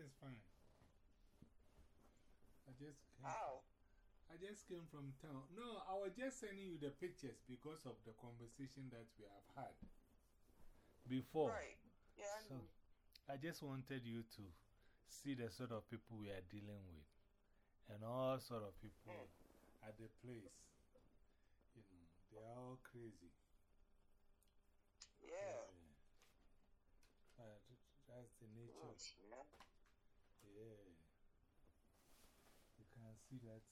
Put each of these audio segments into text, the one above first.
everything's fine. I just came. How? I just came from town. No, I was just sending you the pictures because of the conversation that we have had before. Right. Yeah, I So, know. I just wanted you to see the sort of people we are dealing with and all sort of people Hmm. at the place. You know, they are all crazy. Yeah. But that's the nature yeah. Yeah. You can see that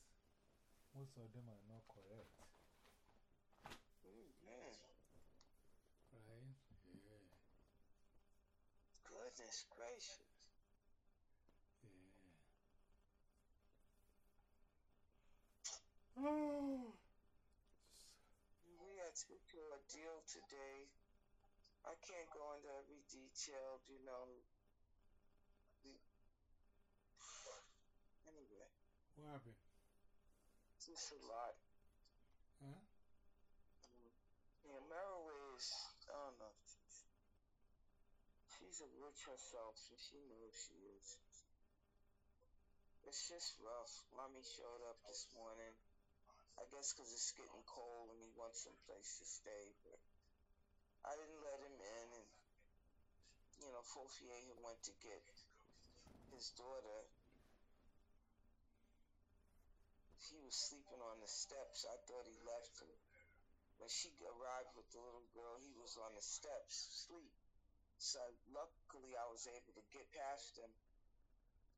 most of them are not correct. Mm, man. Right? Yeah. Goodness gracious. Yeah. Oh. We had to do a deal today. I can't go into every detail, you know. We- Anyway, What happened? it's just a lot. Huh? Mm. Yeah, Maraway is, I don't know. She's a witch herself, and she knows she is. It's just rough. Mommy showed up this morning. I guess 'cause it's getting cold and he wants some place to stay, but I didn't let him in. And, you know, Fofier went to get his daughter. He was sleeping on the steps. I thought he left her. When she arrived with the little girl, he was on the steps, asleep. So luckily, I was able to get past him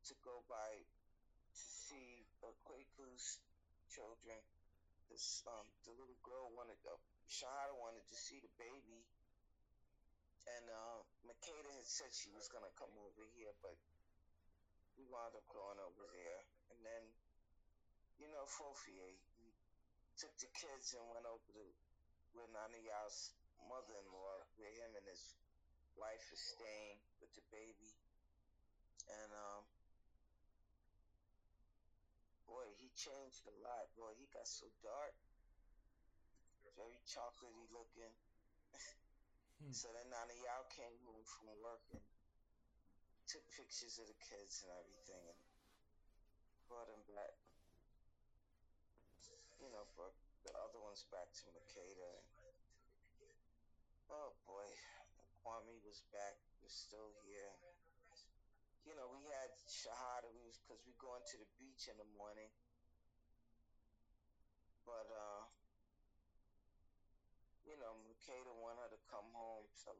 to go by to see uh, Kwaku's children. This, um, the little girl wanted, uh, Shahada wanted to see the baby, and uh, Makeda had said she was gonna come over here, but we wound up going over there. And then, you know, Fofier, he took the kids and went over to where Nana Yao's mother-in-law, where him and his wife is staying with the baby. And um boy, he changed a lot. Boy, he got so dark. Very chocolatey looking. Hmm. So then Nana Yao came home from work and took pictures of the kids and everything and brought them back. You know, brought the other ones back to Makeda. Oh boy, Kwame was back. Was still here. You know, we had Shahada. We because we going to the beach in the morning. But uh, you know, Makeda wanted her to come home, so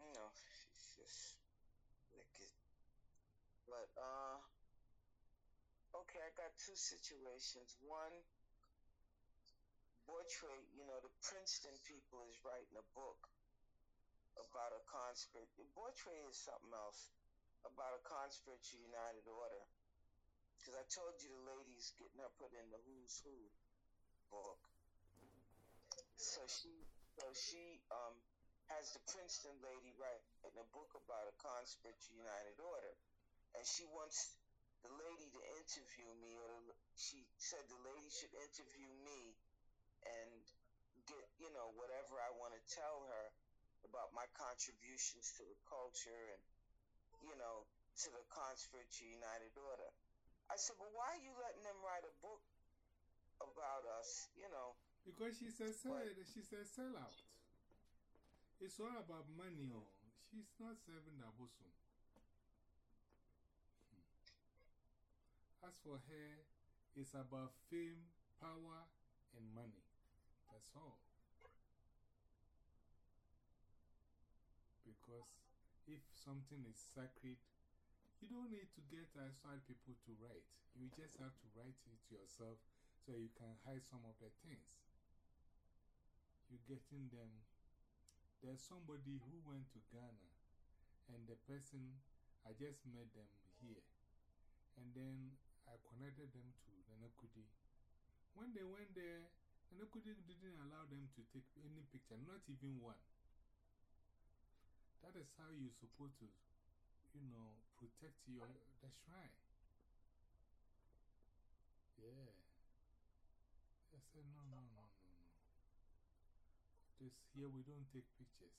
you know, she's just wicked. But uh, got two situations. One, Bortray, you know, the Princeton people is writing a book about a conscript. Bortray is something else about a conscript United Order. Because I told you the lady's getting her put in the Who's Who book. So she, so she um has the Princeton lady writing a book about a conscript United Order, and she wants the lady to interview me, or the, she said the lady should interview me and get you know whatever I want to tell her about my contributions to the culture and you know to the conscript United Order. I said, well, why are you letting them write a book about us? You know, Because she a, sell, she's a sellout. It's all about money. Oh. She's not serving the bosom. As for her, it's about fame, power, and money. That's all. Because if something is sacred, you don't need to get outside people to write. You just have to write it yourself so you can hide some of the things. You're getting them. There's somebody who went to Ghana, and the person, I just met them here. And then I connected them to Nanakudi. When they went there, Nanakudi didn't allow them to take any picture, not even one. That is how you're supposed to, you know, protect your, the shrine. Yeah. I said, no, no, no, no, no. This here we don't take pictures.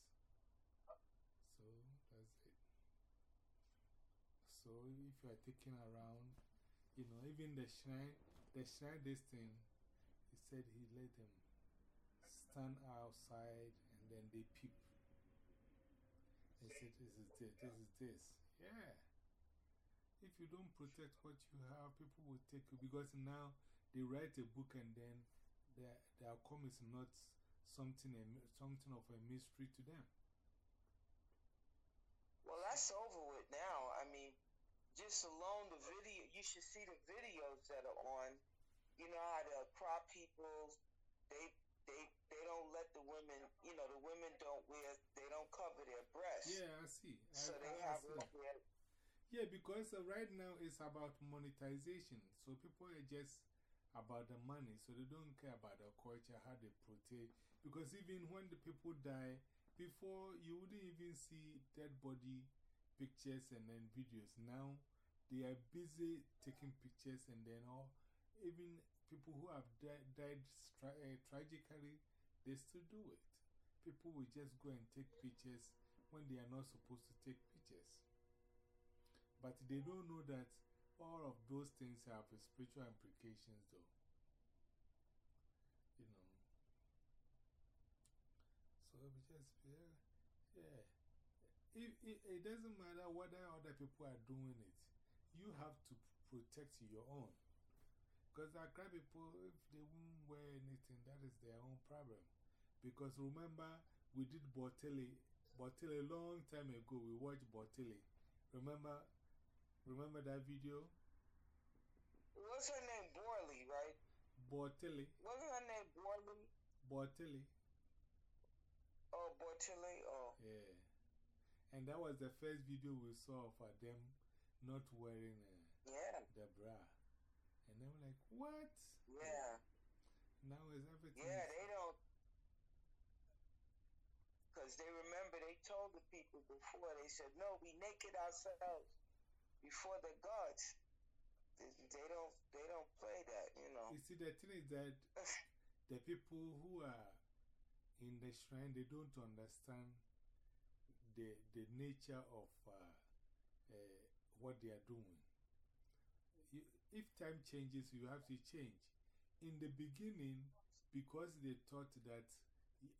So that's it. So if you are taking around, you know, even the shrine, the shrine, this thing, he said he let them stand outside and then they peep. He said, This is this, this is this. Yeah. If you don't protect what you have, people will take you because now they write a book and then the, the outcome is not something, a, something of a mystery to them. Well, that's over with now. I mean, just alone the video, you should see the videos that are on. You know how the Krobo people, they they they don't let the women, you know, the women don't wear, they don't cover their breasts. Yeah, I see. So I, they I, have I. Yeah, because uh, right now it's about monetization. So people are just about the money. So they don't care about the culture, how they protect. Because even when the people die, before you wouldn't even see dead body pictures and then videos. Now they are busy taking pictures and then all. Even people who have di died uh, tragically, they still do it. People will just go and take pictures when they are not supposed to take pictures. But they don't know that all of those things have spiritual implications, though. You know. So we just, yeah. yeah. It, it, it doesn't matter whether other people are doing it, you have to protect your own. Because Accra people, if they won't wear anything, that is their own problem. Because remember, we did Botelli, Botelli a long time ago. We watched Botelli. Remember, remember that video? what's her name? Borley, right? Botelli, Wasn't her name Borley? Botelli, Oh, Bortilli? Oh, yeah. And that was the first video we saw for them not wearing uh, yeah, the bra. And they were like, what? yeah. Now is everything. Yeah, they don't. Because they remember they told the people before, they said, no, we naked ourselves before the gods. They, they don't they don't play that, you know. You see, the thing is that the people who are in the shrine, they don't understand the, the nature of uh, uh, what they are doing. You, if time changes, you have to change. In the beginning, because they thought that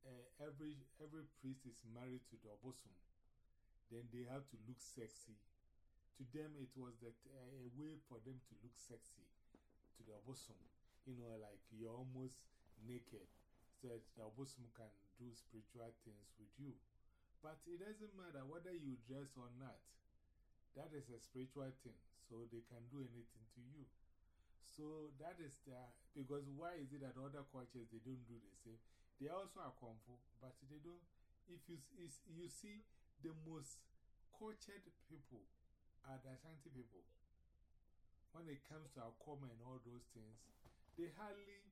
uh, every, every priest is married to the Obosom, then they have to look sexy. To them, it was that, uh, a way for them to look sexy to the Obosom. You know, like you're almost naked, so that the Obosom can do spiritual things with you. But it doesn't matter whether you dress or not, that is a spiritual thing, so they can do anything to you. So that is the, because why is it that other cultures they don't do the same? They also are Kung Fu, but they don't. If you, is, you see, the most cultured people are the Ashanti people. When it comes to our common and all those things, they hardly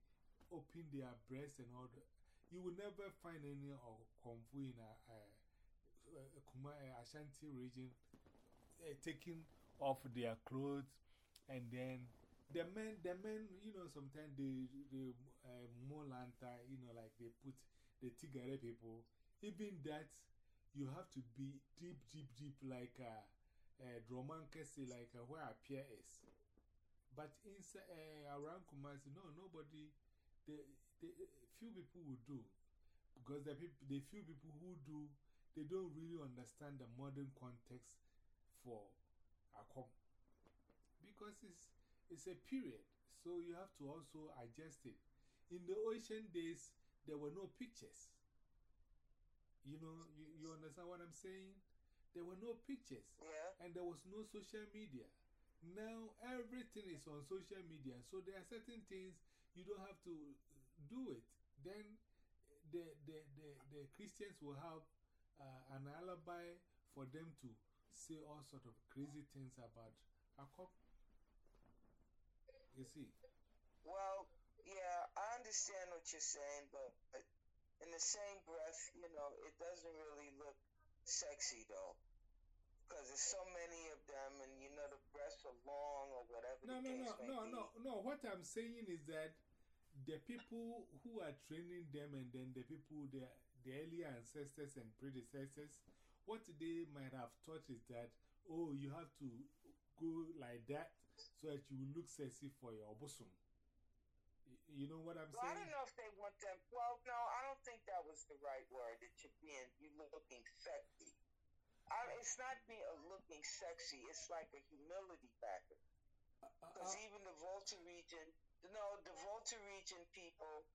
open their breasts and all the. You will never find any of Kung Fu in a, Kuma- a Ashanti region uh, taking off their clothes and then the men, the men, you know, sometimes they, they uh, Molanta, you know, like they put the Tigare people. Even that, you have to be deep, deep, deep, like uh, uh, Dromankese, like uh, where Apia is. But inside, uh, around Kumasi, no, nobody, the, the few people will do. Because the, the few people who do, they don't really understand the modern context for Akom. Because it's, it's a period, so you have to also adjust it. In the ocean days, there were no pictures. You know, you, you understand what I'm saying? There were no pictures Yeah. and there was no social media. Now everything is on social media, so there are certain things you don't have to do it. Then the, the, the, the Christians will have uh, an alibi for them to say all sort of crazy things about a Jacob. You see? Well, yeah, I understand what you're saying, but in the same breath, you know, it doesn't really look sexy though. Because there's so many of them, and you know, the breasts are long or whatever. No, no, no, no, be. no, no. What I'm saying is that the people who are training them and then the people, the, the earlier ancestors and predecessors, what they might have taught is that, oh, you have to go like that so that you look sexy for your bosom. You know what I'm well, saying? I don't know if they want them. Well, no, I don't think that was the right word. That you're being, you looking sexy. I, it's not being uh, looking sexy. It's like a humility factor. Because uh, uh, even the Volta region, no, the Volta region people,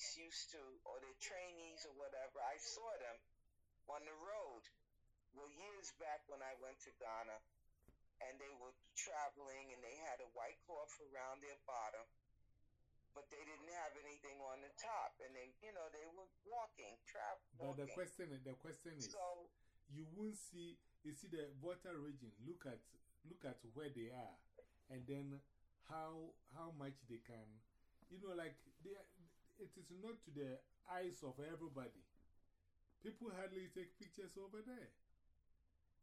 priests used to, or their trainees or whatever. I saw them on the road. Well, years back when I went to Ghana, and they were traveling, and they had a white cloth around their bottom but they didn't have anything on the top, and they, you know, they were walking, traveling. But the question, the question is, so, you won't see, you see the Volta region, look at, look at where they are, and then how, how much they can, you know, like, they, it is not to the eyes of everybody. People hardly take pictures over there.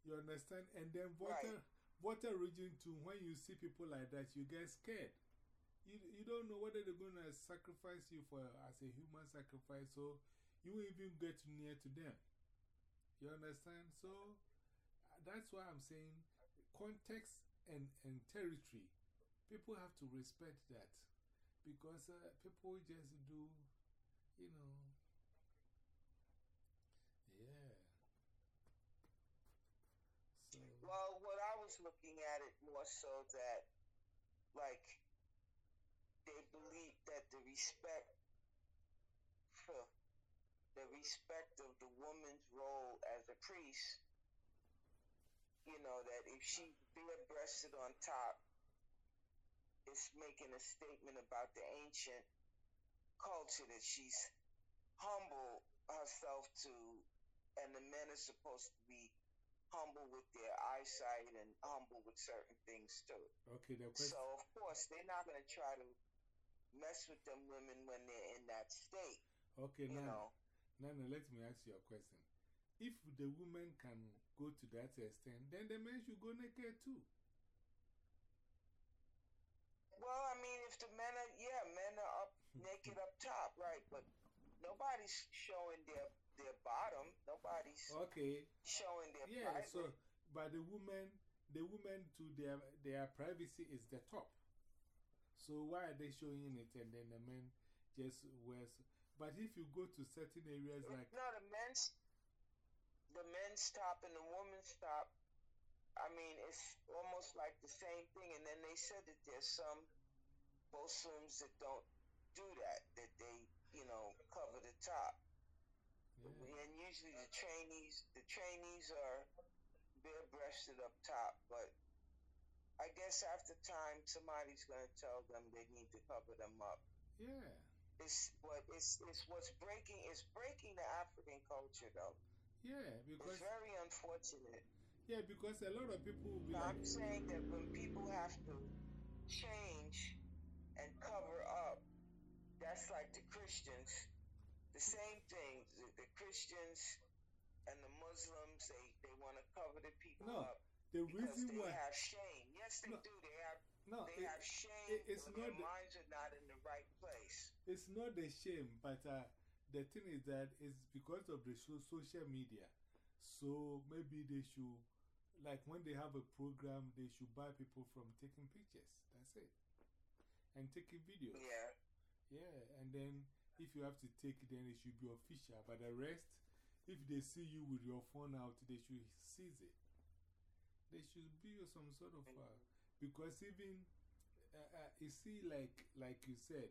You understand? And then Volta, Volta region too, when you see people like that, you get scared you, you don't know whether they're going to sacrifice you for as a human sacrifice, so you won't even get near to them. You understand? So that's why I'm saying context and, and territory. People have to respect that because uh, people just do, you know. Yeah. So. Well, what I was looking at it more so that, like, they believe that the respect for the respect of the woman's role as a priest, you know, that if she bare breasted on top, it's making a statement about the ancient culture that she's humble herself to, and the men are supposed to be humble with their eyesight and humble with certain things too. Okay, so of course they're not going to try to mess with them women when they're in that state. Okay, you now, know? now, let me ask you a question. If the woman can go to that extent, then the man should go naked too. Well, I mean, if the men are, yeah, men are up naked up top, right? But nobody's showing their their bottom. Nobody's okay showing their yeah. Private. So, but the woman, the woman to their their privacy is the top. So why are they showing it and then the men just wears? But if you go to certain areas like. No, the men's, the men's top and the women's top, I mean, it's almost like the same thing. And then they said that there's some Bosums that don't do that, that they, you know, cover the top. Yeah. And usually the trainees, the trainees are bare breasted up top, but I guess after time, somebody's going to tell them they need to cover them up. Yeah. It's what it's, it's what's breaking it's breaking the African culture though. Yeah, because it's very unfortunate. Yeah, because a lot of people will be I'm like, saying that when people have to change and cover up, that's like the Christians. The same thing. The, the Christians and the Muslims, they, they want to cover the people no, up. The reason they why. have shame. Yes, they no, do. They have no, they it, have shame. It, it's not their the, minds are not in the right place. It's not the shame, but uh, the thing is that it's because of the social media. So maybe they should, like when they have a program, they should buy people from taking pictures. That's it. And taking videos. Yeah. Yeah, and then if you have to take it, then it should be official. But the rest, if they see you with your phone out, they should seize it. There should be some sort of, uh, because even, uh, uh, you see, like, like you said,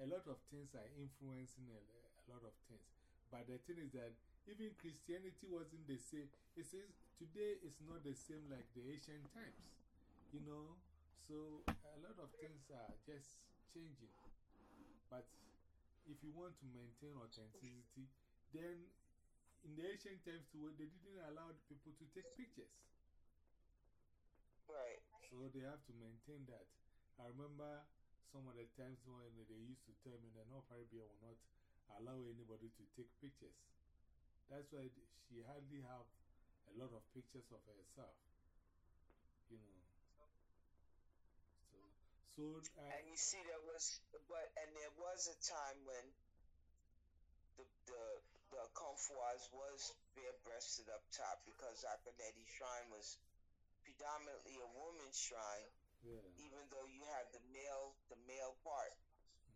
a lot of things are influencing a, a lot of things. But the thing is that even Christianity wasn't the same. It says today is not the same like the ancient times, you know. So a lot of things are just changing. But if you want to maintain authenticity, then in the ancient times, they didn't allow the people to take pictures. Right. So they have to maintain that. I remember some of the times when they used to tell me that no Caribbean will not allow anybody to take pictures. That's why she hardly have a lot of pictures of herself. You know. So, so uh, and you see, there was, but, and there was a time when the, the, the Confoise was bare breasted up top because Akonedi Shrine was predominantly a woman's shrine, Yeah. even though you have the male the male part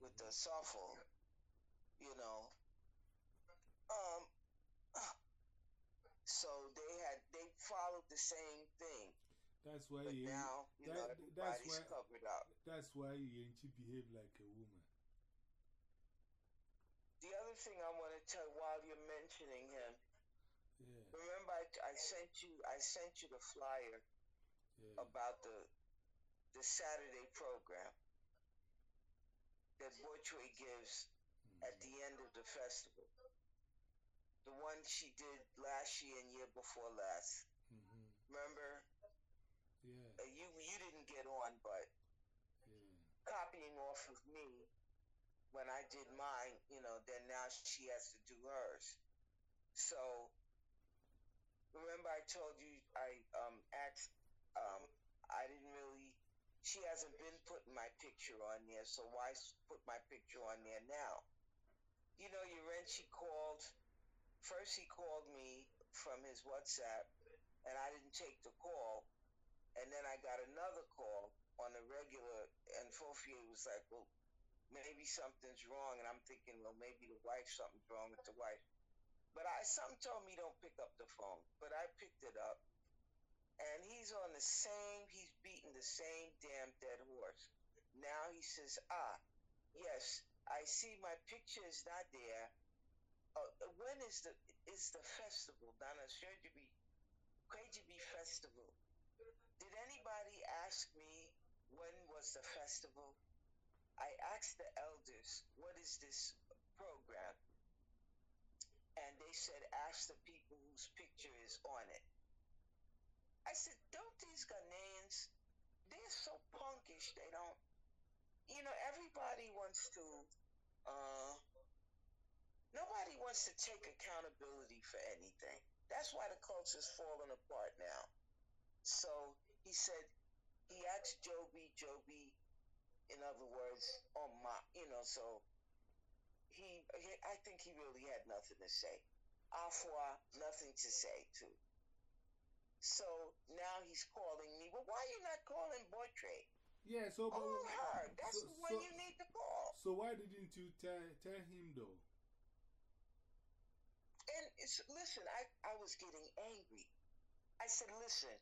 with the softball, you know. Um, so they had they followed the same thing, That's why but you, now you know that- that's everybody's why- covered up. that's why Yenchi behave like a woman. The other thing I want to tell while you're mentioning him, Yeah. remember I, I sent you I sent you the flyer Yeah. about the the Saturday program that Boytway gives at the end of the festival. The one she did last year and year before last. Remember, Yeah. you you didn't get on, but Yeah. copying off of me when I did mine, you know, then now she has to do hers. So remember I told you I um asked um I didn't really she hasn't been putting my picture on there, so why put my picture on there now? You know, your rent. She called first he called me from his WhatsApp and I didn't take the call and then I got another call on the regular, and Fofier was like, "Well, maybe something's wrong," and I'm thinking, "Well, maybe the wife, something's wrong with the wife." But I, something told me don't pick up the phone, but I picked it up, and he's on the same, he's beating the same damn dead horse. Now he says, "Ah, yes, I see my picture is not there. Uh, when is the is the festival? Dana Surgery, KGB festival." Did anybody ask me when was the festival? I asked the elders, what is this program? And they said, ask the people whose picture is on it. I said, don't these Ghanaians, they're so punkish, they don't, you know, everybody wants to, uh, nobody wants to take accountability for anything. That's why the culture's falling apart now. So he said, he asked Joby, Joby, in other words, on my, you know, so he, he I think he really had nothing to say. Afua, nothing to say too. So now he's calling me. Well, why are you not calling Boytre? Yeah, so, Call oh, her. That's so, the one so, you need to call. so why didn't you tell, tell him though? Listen, I, I was getting angry. I said, listen,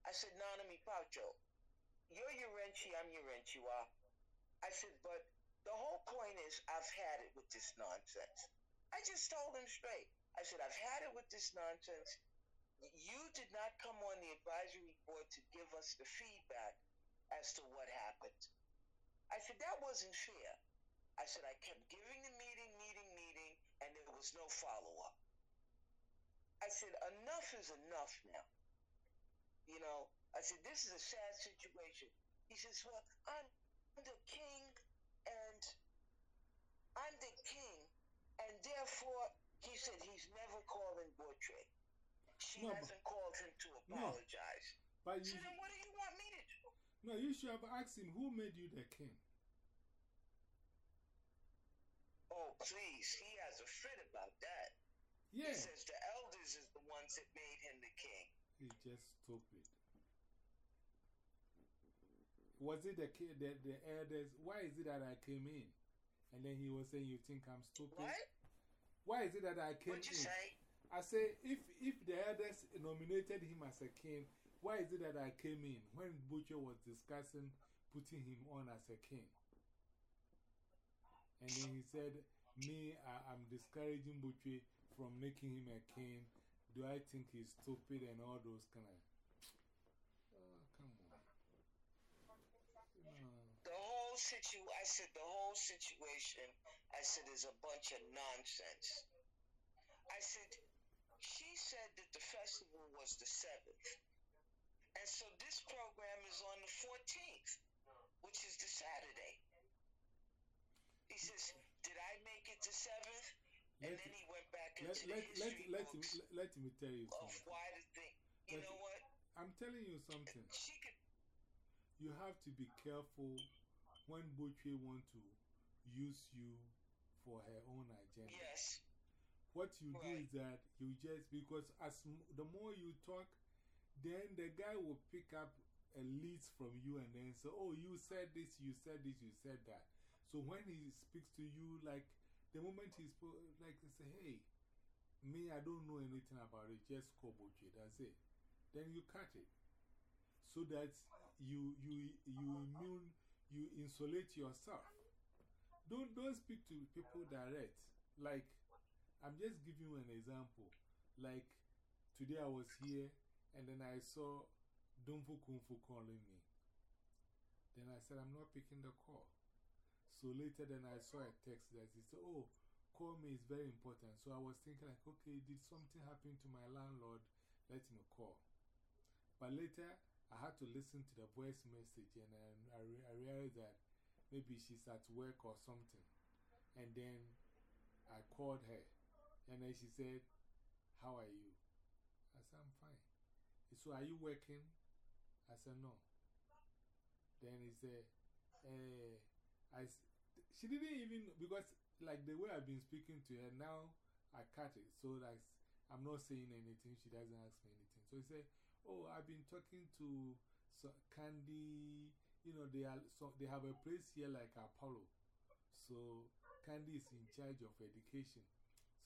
I said, Nanami pacho, you're Urenchi, I'm Urenchiwa. I said, but the whole point is I've had it with this nonsense. I just told him straight. I said, I've had it with this nonsense. You did not come on the advisory board to give us the feedback as to what happened. I said, that wasn't fair. I said, I kept giving the meeting, meeting, meeting, and there was no follow up. I said, enough is enough now. You know, I said, this is a sad situation. He says, well, I'm the king and I'm the king, and therefore, he said he's never calling Boytre. She No, hasn't called him to apologize. No. But So you, then what do you want me to do? no, you should have asked him who made you the king. Oh, please, he has a fit about that. Yeah, He says the elders is the ones that made him the king. he's just stupid. Was it the, the the elders? Why is it that I came in? And then he was saying, You think I'm stupid? What? Why is it that I came What'd you in? say? I say, if if the elders nominated him as a king, why is it that I came in when Butcher was discussing putting him on as a king? And then he said, Me, I, I'm discouraging Butcher from making him a king. Do I think he's stupid and all those kind of. Oh, come on. The whole situ I said the whole situation, I said is a bunch of nonsense. I said she said that the festival was the seventh. And so this program is on the fourteenth, which is the Saturday. He says, Did I make it the seventh? And Let, then he went back let, into let, the let, history let, books me, let me tell you something. why the thing. You Let- know what? I'm telling you something. She could you have to be careful when Butchie want to use you for her own agenda. yes. What you do is that you just, because as the more you talk, then the guy will pick up a lead from you and then say, Oh, you said this, you said this, you said that. So when he speaks to you, like the moment he spoke, like he say, Hey, me, I don't know anything about it, just Koboche, that's it. Then you cut it so that you, you, you immune, you insulate yourself. Don't, don't speak to people direct. Like, I'm just giving you an example. Like, today I was here and then I saw Dumfu Kung calling me. Then I said, I'm not picking the call. So later, then I saw a text that he said, Oh, call me is very important. So I was thinking, like, okay, did something happen to my landlord? Let me call. But later, I had to listen to the voice message and I, I, I realized that maybe she's at work or something. And then I called her and then she said, How are you? I said, I'm fine. So, are you working? I said, No. Then he said, eh, I, she didn't even, because like the way I've been speaking to her, now I cut it. So, like, I'm not saying anything. She doesn't ask me anything. So he said, Oh, I've been talking to so Candy. You know, they, are, so they have a place here like Apollo. So Candy is in charge of education.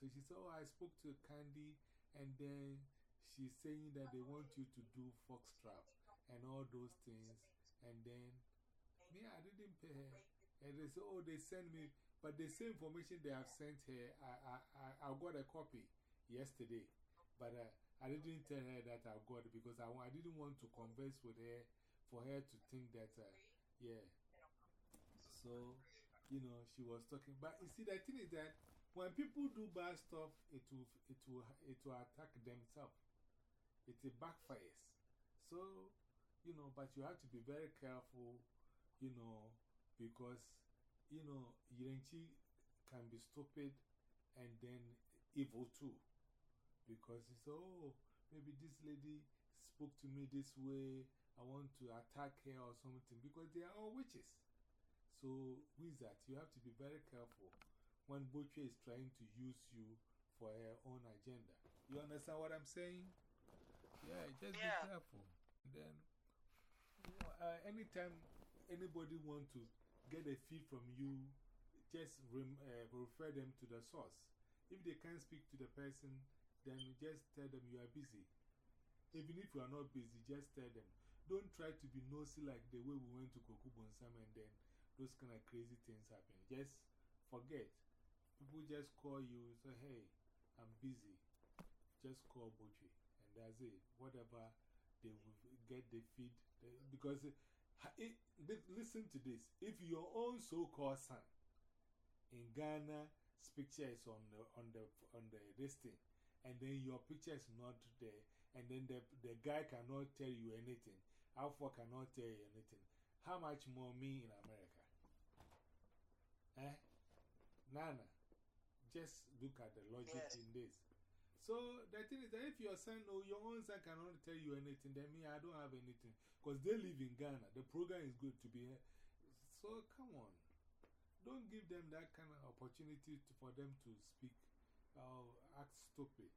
So she said, Oh, I spoke to Candy, and then she's saying that they want you to do foxtrot and all those things. And then, me, I didn't pay her. And they said, Oh, they sent me, but the same information they have sent her, I, I, I, I got a copy yesterday. But uh, I didn't tell her that I got it because I, I didn't want to converse with her for her to think that, uh, yeah. So, you know, she was talking. But you see, the thing is that when people do bad stuff, it will, it will, it will attack themselves. It backfires. So, you know, but you have to be very careful, you know, because, you know, Yirenchi can be stupid and then evil too. Because he said, oh, maybe this lady spoke to me this way. I want to attack her or something. Because they are all witches. So, wizard, you have to be very careful when Boche is trying to use you for her own agenda. You understand what I'm saying? Yeah, just Yeah. be careful. Then, uh, anytime anybody want to get a fee from you, just uh, refer them to the source. If they can't speak to the person, then just tell them you are busy. Even if you are not busy, just tell them. Don't try to be nosy like the way we went to Kokubonsam and then those kind of crazy things happen. Just forget. People just call you, say, hey, I'm busy. Just call Boche. And that's it. Whatever they will get the feed. because it, ha- it, li- listen to this. If your own so called son in Ghana, picture is on the, on the, on the, this thing, and then your picture is not there, and then the, the guy cannot tell you anything, Alpha cannot tell you anything, how much more me in America? Eh? Nana, just look at the logic Yes. in this. So the thing is that if your son or your own son cannot tell you anything, then me, I don't have anything. Because they live in Ghana. The program is good to be here. So come on. Don't give them that kind of opportunity to, for them to speak or act stupid.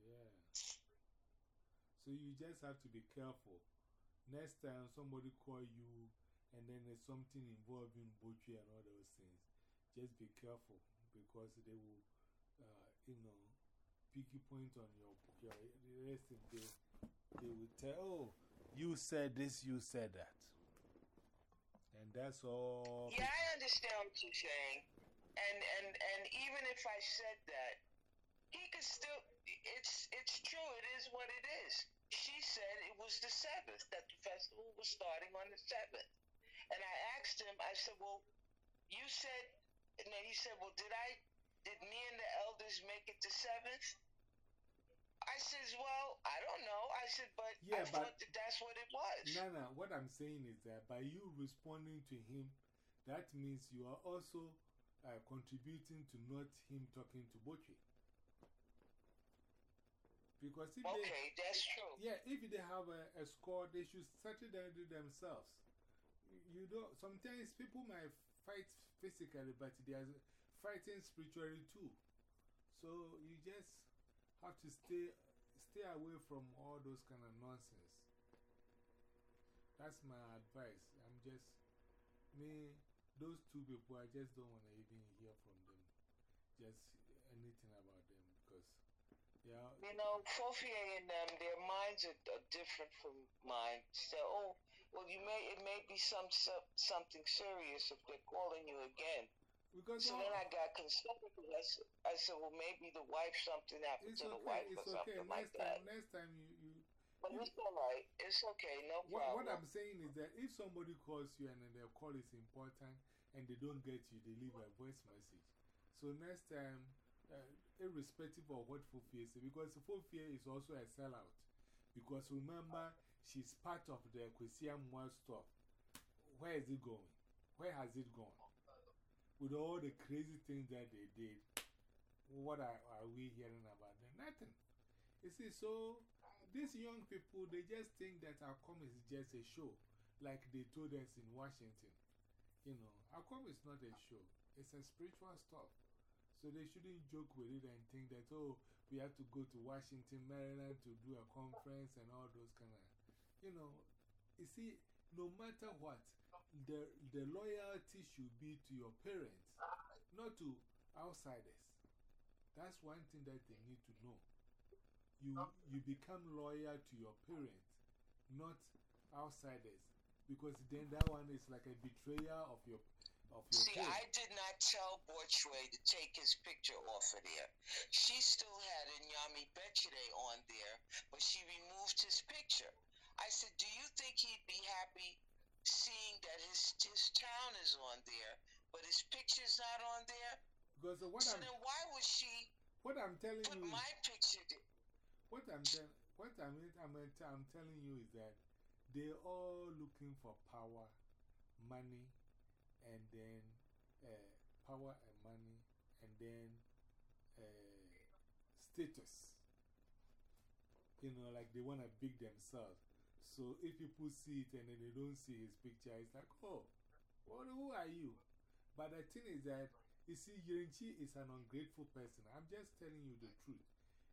Yeah. So you just have to be careful. Next time somebody call you and then there's something involving Bochi and all those things, just be careful because they will, uh, you know, picky point on your, your and they, they will tell, oh, you said this, you said that. And that's all. Yeah, I understand what you're saying. And and and even if I said that, he could still it's it's true, it is what it is. She said it was the seventh, that the festival was starting on the seventh. And I asked him, I said, Well, you said and then he said, Well, did I did me and the elders make it to seventh? I says, Well, I don't know. I said, but Yeah, I but- thought that that's what it was. Nana, what I'm saying is that by you responding to him, that means you are also uh, contributing to not him talking to Boche. Because if they, Okay, that's true. yeah, if they have a, a score, they should settle that themselves. You, know, sometimes people might fight physically, but they are fighting spiritually too. So you just, have to stay, stay away from all those kind of nonsense. That's my advice. I'm just, me, those two people, I just don't want to even hear from them. Just anything about them because, yeah. You know, Fofia and them, their minds are, are different from mine. So, oh, well, you may, it may be some, some something serious if they're calling you again. So then I got concerned because I said, I said, well, maybe the wife, something happened to okay, the wife it's or okay. something next like time, that. Next time you, you but it's all right. It's okay. No what, problem. what I'm saying is that if somebody calls you and then their call is important and they don't get you, they leave a voice message. So next time, uh, irrespective of what Fofia says, because Fofia is also a sellout. Because remember, she's part of the Kwesiam stuff. Where is it going? Where has it gone? With all the crazy things that they did, what are, are we hearing about them? Nothing. You see, so these young people, they just think that Akom is just a show, like they told us in Washington. You know, Akom is not a show, it's a spiritual stuff. So they shouldn't joke with it and think that, oh, we have to go to Washington, Maryland to do a conference and all those kind of, you know. You see, no matter what, the, the loyalty should be to your parents, not to outsiders. That's one thing that they need to know. You, you become loyal to your parents, not outsiders. Because then that one is like a betrayal of your, of your See, I did not tell Borchway to take his picture off of there. She still had a Nyami Bechide on there, but she removed his picture. I said, Do you think he'd be happy seeing that his, his town is on there, but his picture's not on there? Because what so I'm, then why would she what I'm telling put you my picture there? What I'm, tell, what I'm, I'm, I'm telling you is that they're all looking for power, money, and then uh, power and money, and then uh, status. You know, like they want to big themselves. So if people see it and then they don't see his picture, it's like, oh, well, who are you? But the thing is that, you see, Yirenchi is an ungrateful person. I'm just telling you the truth.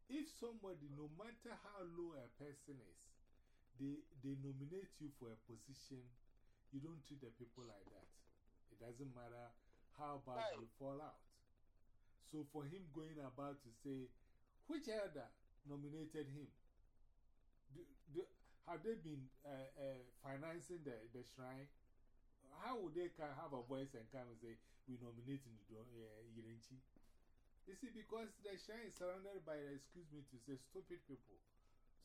If somebody, no matter how low a person is, they, they nominate you for a position, you don't treat the people like that. It doesn't matter how bad you fall out. So for him going about to say, which elder nominated him? Do, do, have they been uh, uh, financing the, the shrine? How would they can have a voice and come and say, we nominate uh, Yirenchi? You see, because the shrine is surrounded by, excuse me to say, stupid people.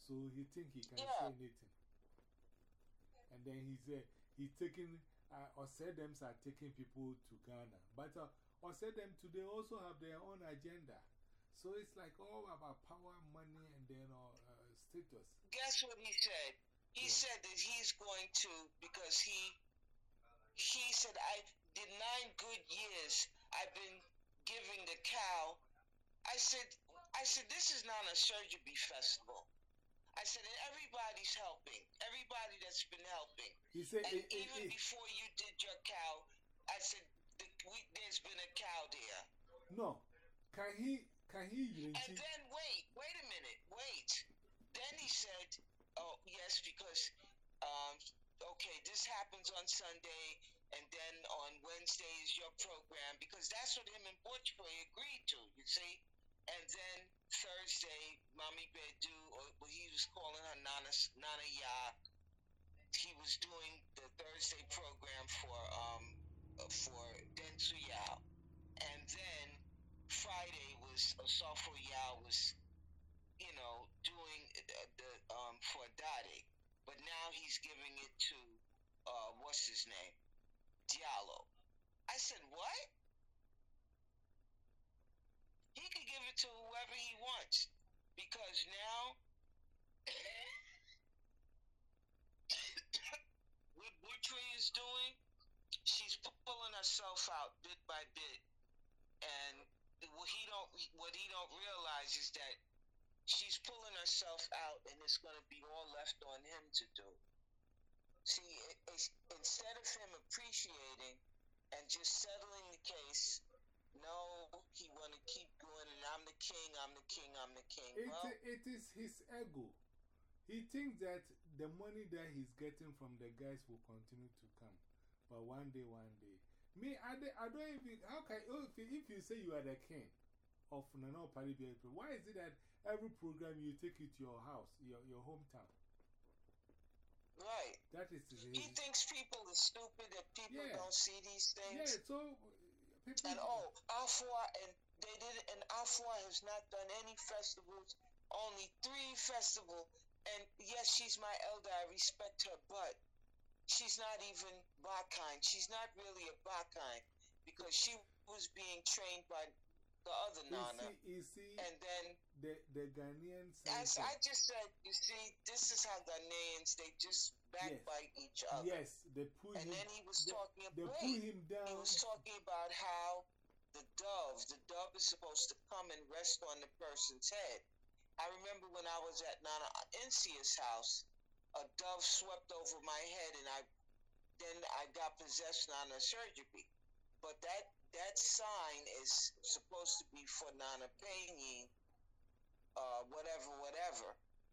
So he think he can say anything. And then he said, he's taking, uh, Osedems are taking people to Ghana. But uh, Osedem today also have their own agenda. So it's like all about power, money, and then uh, Guess what he said? He said that he's going to, because he, he said, I did nine good years. I've been giving the cow. I said, I said, this is not a surgery festival. I said, everybody's helping. Everybody that's been helping. He said, and it, even it, it, before you did your cow, I said, the, we, there's been a cow there. No. Can he, can he And then, wait, wait a minute, wait. Then he said, oh, yes, because, um, okay, this happens on Sunday, and then on Wednesday is your program, because that's what him and Borchway agreed to, you see? And then Thursday, Mommy Bedu, or what he was calling her Nana, Nana Ya, he was doing the Thursday program for, um, for Dentsu Yao. And then Friday was, Osofo Yao was, you know, doing um, for Dade. But now he's giving it to, uh, what's his name? Diallo. I said, what? He could give it to whoever he wants. Because now, what Butchie is doing, she's pulling herself out bit by bit. And what he don't, what he don't realize is that she's pulling herself out and it's going to be all left on him to do. See, it's, instead of him appreciating and just settling the case, no, he want to keep going and I'm the king, I'm the king, I'm the king. It, well, it is his ego. He thinks that the money that he's getting from the guys will continue to come. But one day, one day. Me, I, I don't even. How can oh, if, if you say you are the king of Nana Oparebea, why is it that every program you take it to your house, your, your hometown? Right. That is He thinks people are stupid, that people Yeah. don't see these things. Yeah, so uh, people. And oh, Afua and they did and Afua has not done any festivals, only three festival. And yes, she's my elder. I respect her, but she's not even Bakine. She's not really a Bakine because she was being trained by the other you Nana. see, you see And then, the, the Ghanaian as center- I just said, you see, this is how Ghanaians they just backbite each other. Yes, they pull And him, then he was they, talking they pull him down. he was talking about how the dove, the dove is supposed to come and rest on the person's head. I remember when I was at Nana Incia's house, a dove swept over my head, and I then I got possessed Nana surgery. But that that sign is supposed to be for Nana Peñi, uh, whatever, whatever.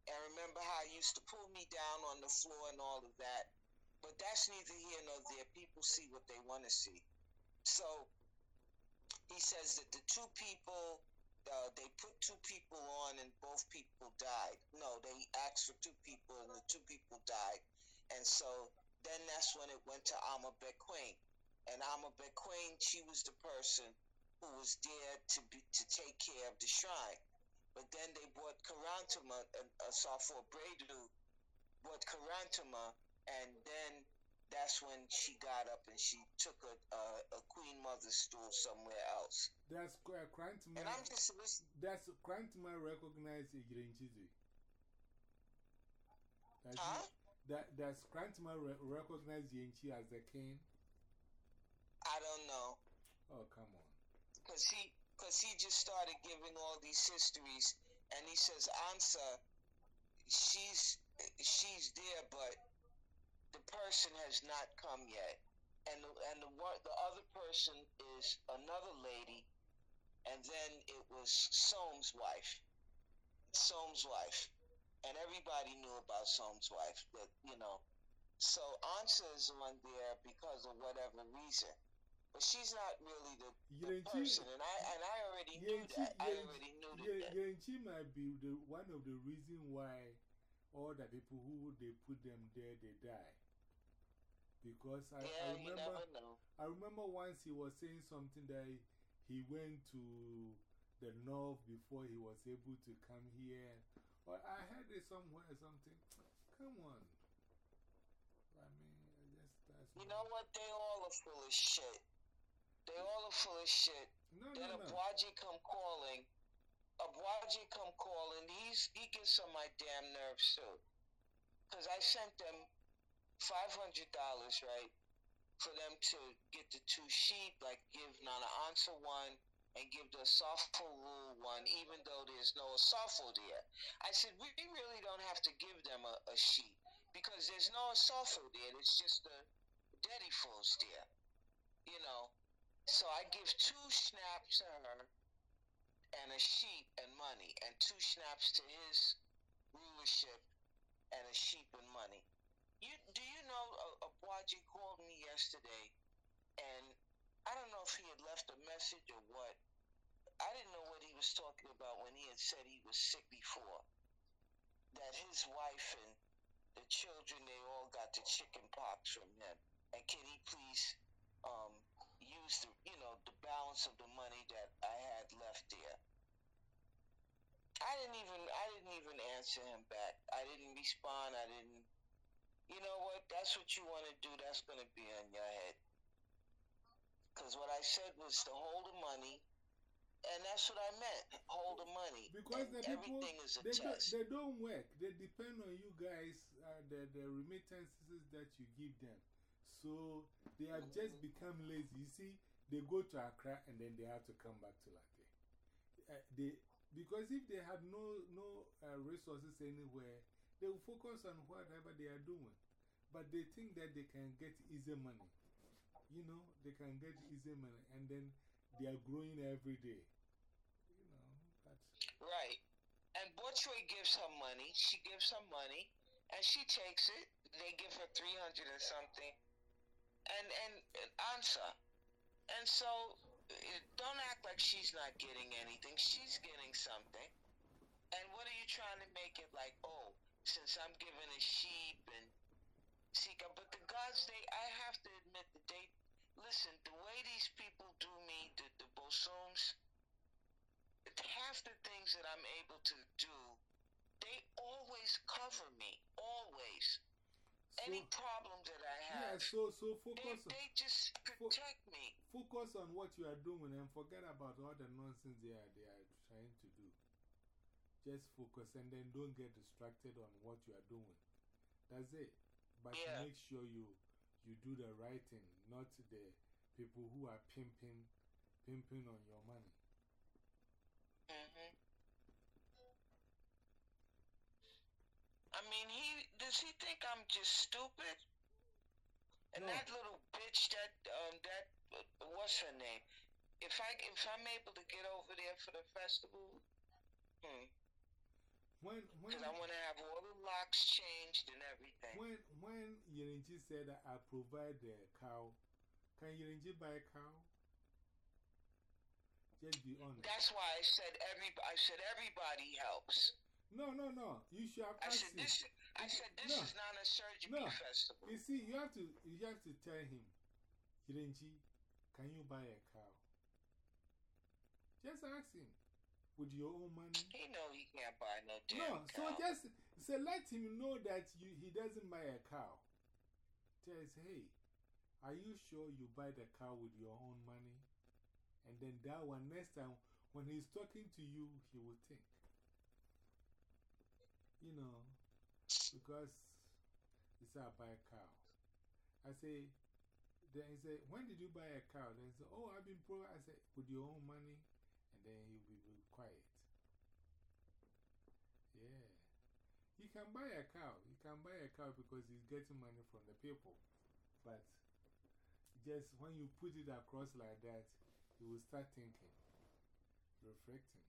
And remember how he used to pull me down on the floor and all of that. But that's neither here nor there. People see what they want to see. So he says that the two people, uh, they put two people on and both people died. No, they asked for two people and the two people died. And so then that's when it went to Alma Bequeen. And Alma Bequeen, she was the person who was there to be to take care of the shrine. But then they brought Karantama, uh, uh, Safo Bredu, brought Karantama, and then that's when she got up and she took a, a, a Queen Mother stool somewhere else. That's uh, Krantman. And I'm just listening. That's Krantman recognized Igirinchizi. Does Huh? That, does Krantman re recognize Yenchi as the king? Oh, come on. Because he, cause he just started giving all these histories, and he says, Ansa, she's, she's there, but the person has not come yet. And, and the, one, the other person is another lady, and then it was Soam's wife. Soam's wife. And everybody knew about Soam's wife, that, you know. So Ansa is on there because of whatever reason. But she's not really the, the person, and I and I already knew that. I already knew that. Ye- Yenchi might be the, one of the reasons why all the people who they put them there, they die. Because I, I yeah, you remember. I remember once he was saying something that he, he went to the north before he was able to come here. Or I heard it somewhere or something. Come on. I mean, I just, that's You know what? They all are full of shit. They all are full of shit. No, Then no. Abwaji come calling. Abwaji come calling. He's he gets on my damn nerves too. Cause I sent them five hundred dollars, right, for them to get the two sheep, like give Nana Ansa one and give the Asafo rule one, even though there's no Asafo there. I said we really don't have to give them a, a sheep because there's no Asafo there. It's just the Daddy Fools there, you know. So I give two snaps to her and a sheep and money, and two snaps to his rulership and a sheep and money. You do you know uh, Abwaji called me yesterday, and I don't know if he had left a message or what. I didn't know what he was talking about when he had said he was sick before. That his wife and the children they all got the chicken pox from him, and can he please the you know the balance of the money that I had left there. I didn't even I didn't even answer him back. I didn't respond. I didn't. You know what? That's what you want to do. That's going to be on your head. Because what I said was to hold the money, and that's what I meant. Hold the money. Because And the people, is a they, don't, they don't work. They depend on you guys, uh, the, the remittances that you give them. So they have just become lazy. You see, they go to Accra and then they have to come back to Larteh. Uh, they, because if they have no, no uh, resources anywhere, they will focus on whatever they are doing. But they think that they can get easy money. You know, they can get easy money and then they are growing every day. You know, Right. And Botroy gives her money. She gives her money, and she takes it. They give her three hundred and something, and and, answer. And so, don't act like she's not getting anything. She's getting something. And what are you trying to make it like? Oh, since I'm giving a sheep and Sika, but the gods, they, I have to admit that they, listen, the way these people do me, the, the Bosums, half the things that I'm able to do, they always cover me, always. Any problem that I have, yeah, so, so focus they, they just protect fo me. Focus on what you are doing and forget about all the nonsense they are, they are trying to do. Just focus and then don't get distracted on what you are doing. That's it. But yeah. make sure you, you do the right thing, not the people who are pimping, pimping on your money. -hmm. I mean, he does he think I'm just stupid? And no. that little bitch, that um, that uh, what's her name? If I if I'm able to get over there for the festival, hmm. When when I want to have all the locks changed and everything. When when Yerenji said that I provide the cow, can Yerenji buy a cow? Just be honest. That's why I said every. I said everybody helps. No, no, no. You should have I said this. I said this no. is not a surgery no. festival. You see, you have to. You have to tell him, Hirenji, can you buy a cow? Just ask him. With your own money. He know he can't buy no damn No, so just say, let him know that you, he doesn't buy a cow. Tell us, hey, are you sure you buy the cow with your own money? And then that one, next time, when he's talking to you, he will think. You know, because he said, I buy a cow. I say, then he said, when did you buy a cow? Then he said, oh, I've been poor. I said, with your own money? And then he'll be, be quiet. Yeah. He can buy a cow. He can buy a cow because he's getting money from the people. But just when you put it across like that, you will start thinking, reflecting.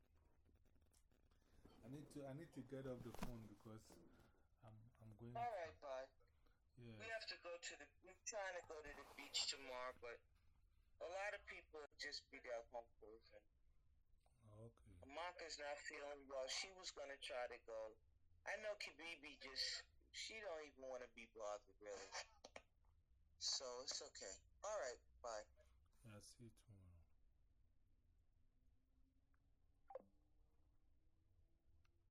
I need to, I need to get off the phone because going. All right, bye. Yeah. We have to go to the, we're trying to go to the beach tomorrow, but a lot of people just be there home frozen. Okay. Maka's not feeling well. She was going to try to go. I know Kibibi just, she don't even want to be bothered, really. So it's okay. All right, bye. Yeah, see you tomorrow.